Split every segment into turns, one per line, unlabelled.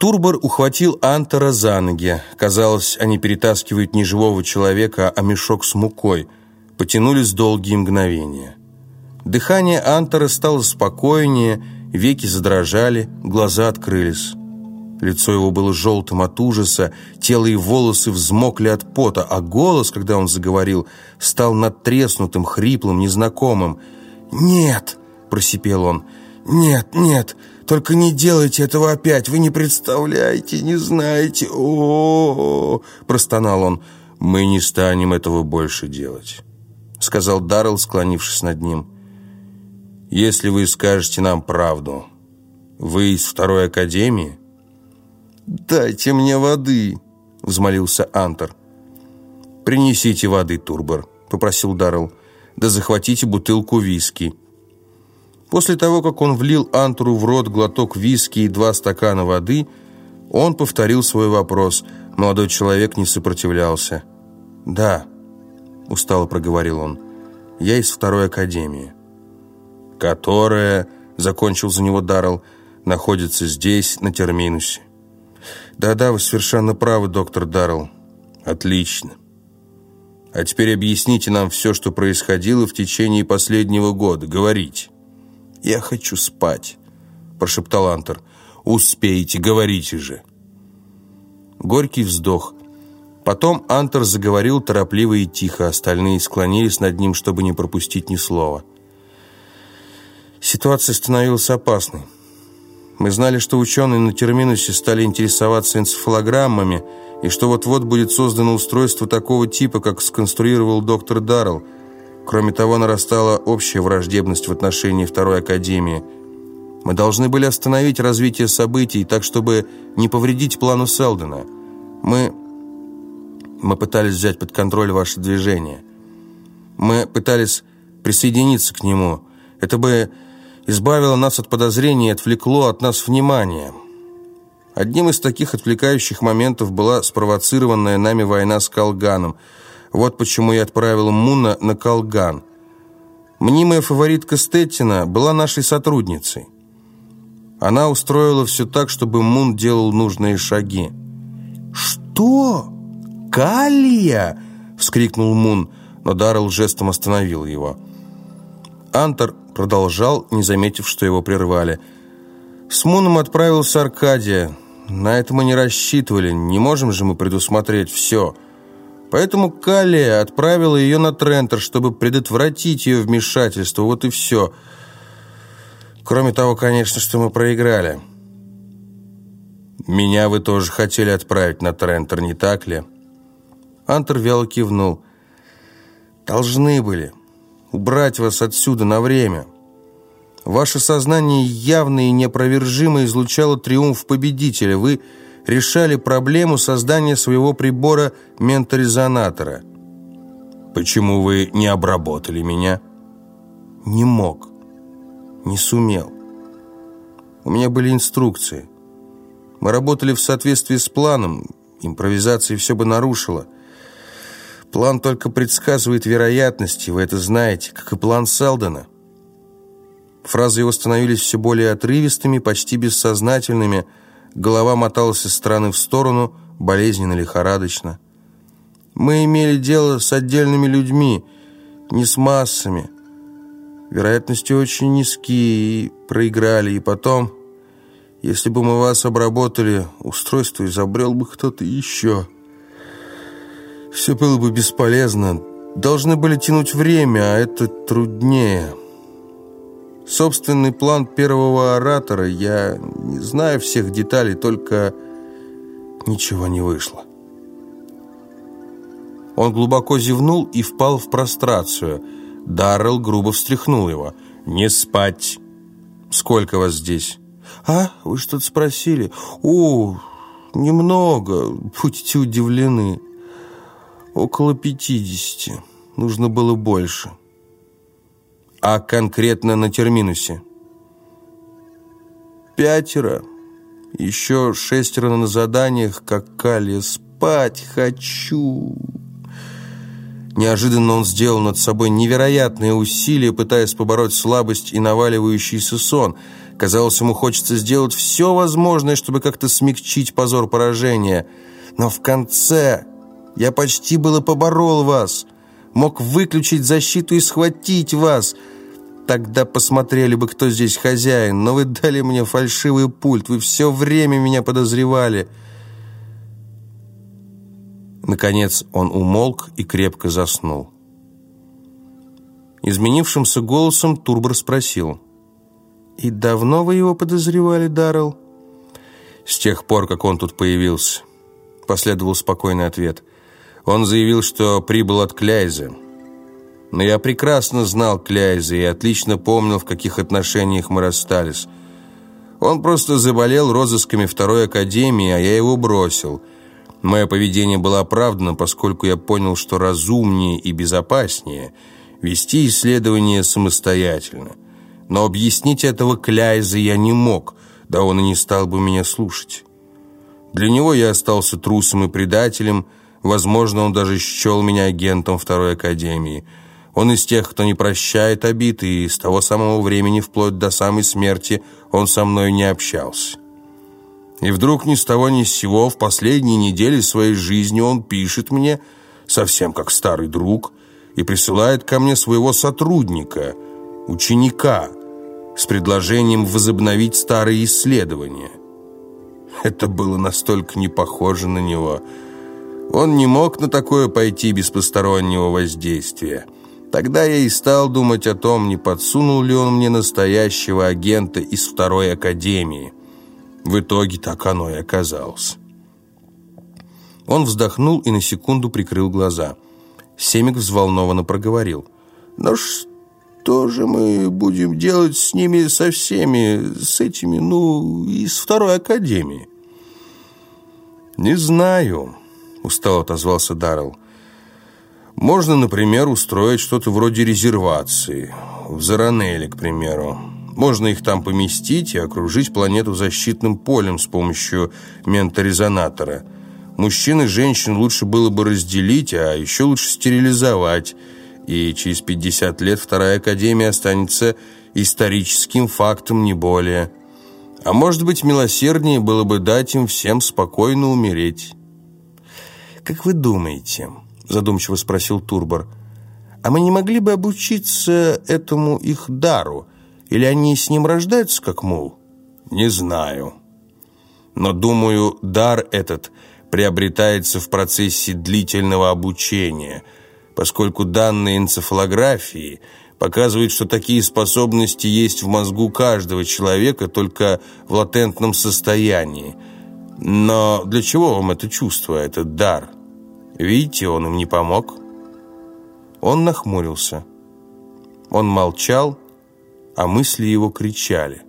Турбор ухватил Антора за ноги. Казалось, они перетаскивают не живого человека, а мешок с мукой. Потянулись долгие мгновения. Дыхание Антора стало спокойнее, веки задрожали, глаза открылись. Лицо его было желтым от ужаса, тело и волосы взмокли от пота, а голос, когда он заговорил, стал надтреснутым, хриплым, незнакомым. «Нет!» – просипел он. «Нет, нет, только не делайте этого опять, вы не представляете, не знаете. О, -о, -о, -о простонал он.
Мы не станем этого больше делать, сказал Даррелл, склонившись над ним. Если вы скажете нам правду, вы из второй академии?
Дайте мне воды, взмолился Антер.
Принесите воды, Турбор, попросил Даррелл. Да захватите бутылку виски. После того, как он влил Антуру в рот глоток виски и два стакана воды, он повторил свой вопрос. Молодой человек не сопротивлялся. «Да», — устало проговорил он, — «я из второй академии». «Которая», — закончил за него Даррелл, — «находится здесь, на терминусе».
«Да-да, вы совершенно правы, доктор Даррелл».
«Отлично. А теперь объясните нам все, что происходило в течение последнего года. Говорите».
«Я хочу спать», – прошептал Антер.
«Успейте, говорите же».
Горький вздох. Потом Антер заговорил торопливо и тихо, остальные склонились над ним, чтобы не пропустить ни слова. Ситуация становилась опасной. Мы знали, что ученые на терминусе стали интересоваться энцефалограммами, и что вот-вот будет создано устройство такого типа, как сконструировал доктор Даррелл, Кроме того, нарастала общая враждебность в отношении Второй Академии. Мы должны были остановить развитие событий так, чтобы не повредить плану Селдена. Мы... Мы пытались взять под контроль ваше движение. Мы пытались присоединиться к нему. Это бы избавило нас от подозрений и отвлекло от нас внимание. Одним из таких отвлекающих моментов была спровоцированная нами война с Калганом – вот почему я отправил Муна на Колган. Мнимая фаворитка Стеттина была нашей сотрудницей. Она устроила все так, чтобы Мун делал нужные шаги.
«Что? Калия?» — вскрикнул Мун,
но Даррелл жестом остановил его. Антер продолжал, не заметив, что его прервали. «С Муном отправился Аркадия. На это мы не рассчитывали. Не можем же мы предусмотреть все». Поэтому Калия отправила ее на Трентер, чтобы предотвратить ее вмешательство. Вот и все. Кроме того, конечно, что мы проиграли.
Меня вы тоже хотели отправить на Трентер, не так ли?
Антер вяло кивнул. Должны были убрать вас отсюда на время. Ваше сознание явно и неопровержимо излучало триумф победителя. Вы решали проблему создания своего прибора менторезонатора.
Почему вы не обработали меня?
Не мог. Не сумел. У меня были инструкции. Мы работали в соответствии с планом. Импровизация все бы нарушила. План только предсказывает вероятности, вы это знаете, как и план Селдона. Фразы его становились все более отрывистыми, почти бессознательными – Голова моталась из стороны в сторону, болезненно, лихорадочно. Мы имели дело с отдельными людьми, не с массами. Вероятности очень низкие, и проиграли. И потом, если бы мы вас обработали, устройство изобрел бы кто-то еще. Все было бы бесполезно. Должны были тянуть время, а это труднее». Собственный план первого оратора, я не знаю всех деталей, только ничего не вышло. Он глубоко зевнул и впал в прострацию. Даррелл грубо встряхнул его. «Не спать!» «Сколько вас здесь?»
«А, вы что-то спросили?» «О, немного, будете удивлены. Около пятидесяти. Нужно было больше»
а конкретно на терминусе?
Пятеро. Еще шестеро на заданиях, как Калия. Спать хочу.
Неожиданно он сделал над собой невероятные усилия, пытаясь побороть слабость и наваливающийся сон. Казалось, ему хочется сделать все возможное, чтобы как-то смягчить позор поражения. Но в конце я почти было поборол вас, мог выключить защиту и схватить вас. Тогда посмотрели бы, кто здесь хозяин, но вы дали мне фальшивый пульт, вы все время меня подозревали». Наконец он умолк и крепко заснул. Изменившимся голосом Турбор спросил. «И давно вы его подозревали, Даррелл?» «С тех пор, как он тут появился», — последовал спокойный ответ. Он заявил, что прибыл от Кляйза. Но я прекрасно знал Кляйза и отлично помнил, в каких отношениях мы расстались. Он просто заболел розысками второй академии, а я его бросил — Мое поведение было оправдано, поскольку я понял, что разумнее и безопаснее вести исследование самостоятельно. Но объяснить этого Кляйза я не мог, да он и не стал бы меня слушать. Для него я остался трусом и предателем, возможно, он даже счел меня агентом второй академии. Он из тех, кто не прощает обид, и с того самого времени, вплоть до самой смерти, он со мной не общался. И вдруг ни с того ни с сего в последние недели своей жизни он пишет мне, совсем как старый друг, и присылает ко мне своего сотрудника, ученика, с предложением возобновить старые исследования. Это было настолько не похоже на него. Он не мог на такое пойти без постороннего воздействия. Тогда я и стал думать о том, не подсунул ли он мне настоящего агента из второй академии. В итоге так оно и оказалось. Он вздохнул и на секунду прикрыл глаза. Семик взволнованно проговорил. «Ну что же мы будем делать с ними со всеми, с этими, ну, из второй академии?» «Не знаю», — устало отозвался Даррелл. «Можно, например, устроить что-то вроде резервации. В Заранеле, к примеру. Можно их там поместить и окружить планету защитным полем с помощью менторезонатора. Мужчин и женщин лучше было бы разделить, а еще лучше стерилизовать. И через 50 лет Вторая Академия останется историческим фактом, не более. А может быть, милосерднее было бы дать им всем спокойно умереть. «Как вы думаете?» – задумчиво спросил Турбор. «А мы не могли бы обучиться этому их дару?» Или они с ним рождаются, как мул? Не знаю. Но, думаю, дар этот приобретается в процессе длительного обучения, поскольку данные энцефалографии показывают, что такие способности есть в мозгу каждого человека, только в латентном состоянии. Но для чего вам это чувство, этот дар? Видите, он им не помог. Он нахмурился. Он молчал, а мысли его кричали.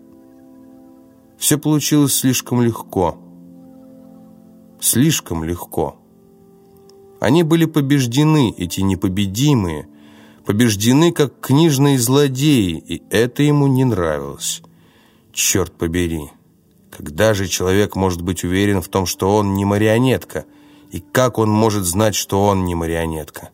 Все получилось слишком легко. Слишком легко. Они были побеждены, эти непобедимые, побеждены как книжные злодеи, и это ему не нравилось. Черт побери, когда же человек может быть уверен в том, что он не марионетка, и как он может знать, что он не марионетка?